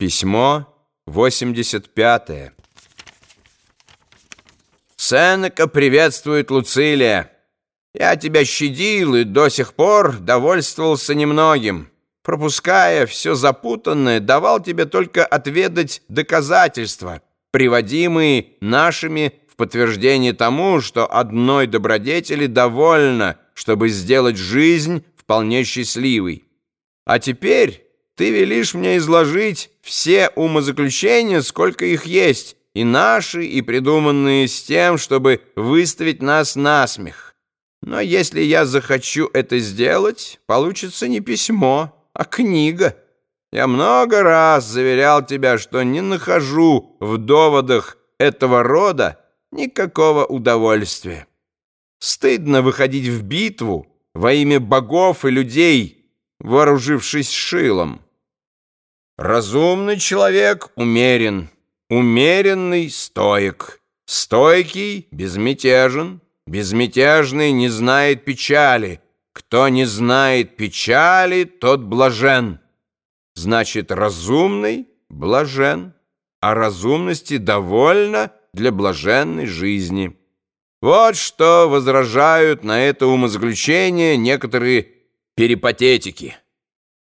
Письмо 85. Сенека приветствует Луцилия. Я тебя щадил и до сих пор довольствовался немногим. Пропуская все запутанное, давал тебе только отведать доказательства, приводимые нашими в подтверждение тому, что одной добродетели довольно, чтобы сделать жизнь вполне счастливой. А теперь ты велишь мне изложить все умозаключения, сколько их есть, и наши, и придуманные с тем, чтобы выставить нас на смех. Но если я захочу это сделать, получится не письмо, а книга. Я много раз заверял тебя, что не нахожу в доводах этого рода никакого удовольствия. Стыдно выходить в битву во имя богов и людей, вооружившись шилом. Разумный человек умерен, умеренный стоек, стойкий безмятежен, безмятежный не знает печали. Кто не знает печали, тот блажен. Значит, разумный блажен, а разумности довольно для блаженной жизни. Вот что возражают на это умозаключение некоторые перипатетики.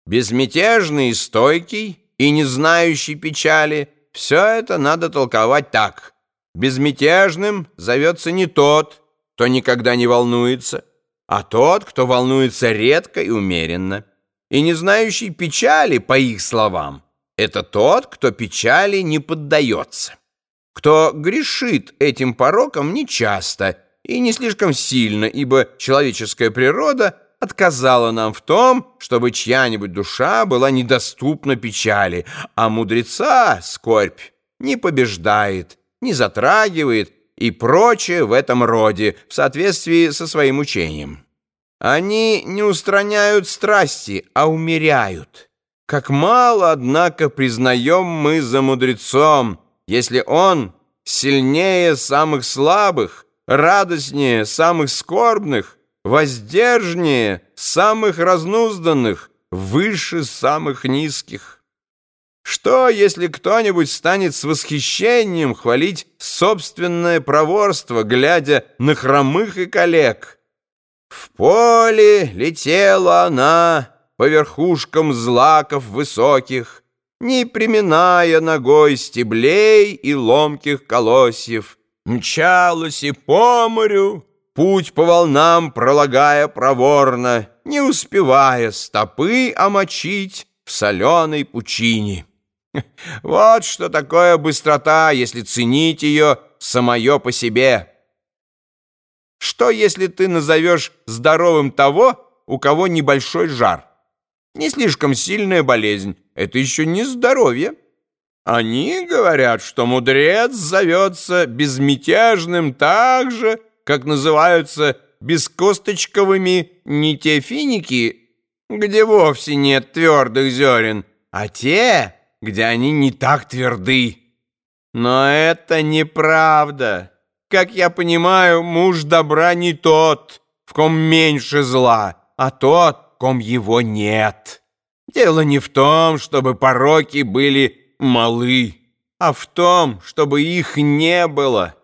Безмятежный и стойкий и не знающий печали, все это надо толковать так. Безмятежным зовется не тот, кто никогда не волнуется, а тот, кто волнуется редко и умеренно. И не знающий печали, по их словам, это тот, кто печали не поддается, кто грешит этим пороком нечасто и не слишком сильно, ибо человеческая природа — отказала нам в том, чтобы чья-нибудь душа была недоступна печали, а мудреца скорбь не побеждает, не затрагивает и прочее в этом роде в соответствии со своим учением. Они не устраняют страсти, а умеряют. Как мало, однако, признаем мы за мудрецом, если он сильнее самых слабых, радостнее самых скорбных, воздержнее самых разнузданных, выше самых низких. Что, если кто-нибудь станет с восхищением хвалить собственное проворство, глядя на хромых и коллег? В поле летела она по верхушкам злаков высоких, не приминая ногой стеблей и ломких колосьев, мчалась и по морю, Путь по волнам пролагая проворно, Не успевая стопы омочить В соленой пучине. Вот что такое быстрота, Если ценить ее самое по себе. Что, если ты назовешь здоровым того, у кого небольшой жар? Не слишком сильная болезнь — это еще не здоровье. Они говорят, что мудрец зовется безмятежным так же, как называются бескосточковыми не те финики, где вовсе нет твердых зерен, а те, где они не так тверды. Но это неправда. Как я понимаю, муж добра не тот, в ком меньше зла, а тот, в ком его нет. Дело не в том, чтобы пороки были малы, а в том, чтобы их не было,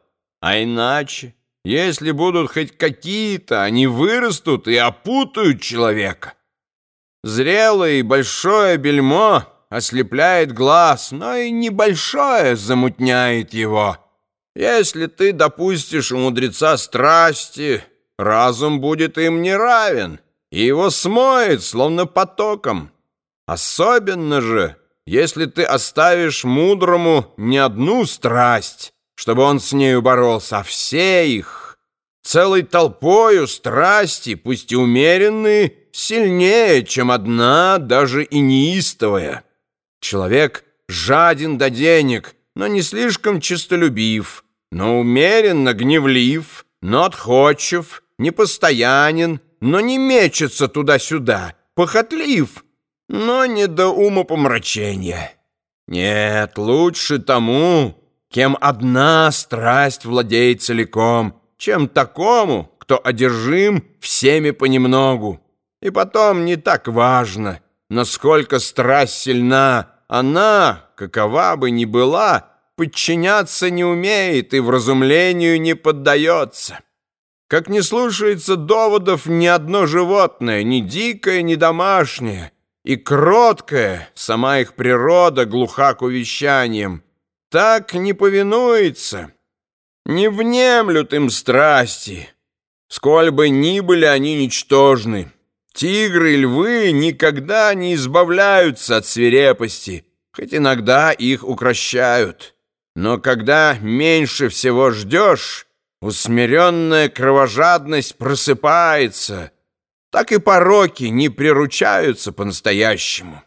а иначе... Если будут хоть какие-то, они вырастут и опутают человека. Зрелое и большое бельмо ослепляет глаз, но и небольшое замутняет его. Если ты допустишь у мудреца страсти, разум будет им не равен, и его смоет, словно потоком. Особенно же, если ты оставишь мудрому не одну страсть, чтобы он с нею боролся, а все их, целой толпою страсти, пусть и умеренные, сильнее, чем одна, даже и неистовая. Человек жаден до денег, но не слишком честолюбив, но умеренно гневлив, но отходчив, непостоянен, но не мечется туда-сюда, похотлив, но не до умопомрачения. Нет, лучше тому, кем одна страсть владеет целиком, чем такому, кто одержим всеми понемногу. И потом не так важно, насколько страсть сильна, она, какова бы ни была, подчиняться не умеет и вразумлению не поддается. Как не слушается доводов ни одно животное, ни дикое, ни домашнее, и кроткое, сама их природа глуха к увещаниям, так не повинуется, не внемлют им страсти, сколь бы ни были они ничтожны. Тигры и львы никогда не избавляются от свирепости, хоть иногда их укращают. Но когда меньше всего ждешь, усмиренная кровожадность просыпается, так и пороки не приручаются по-настоящему.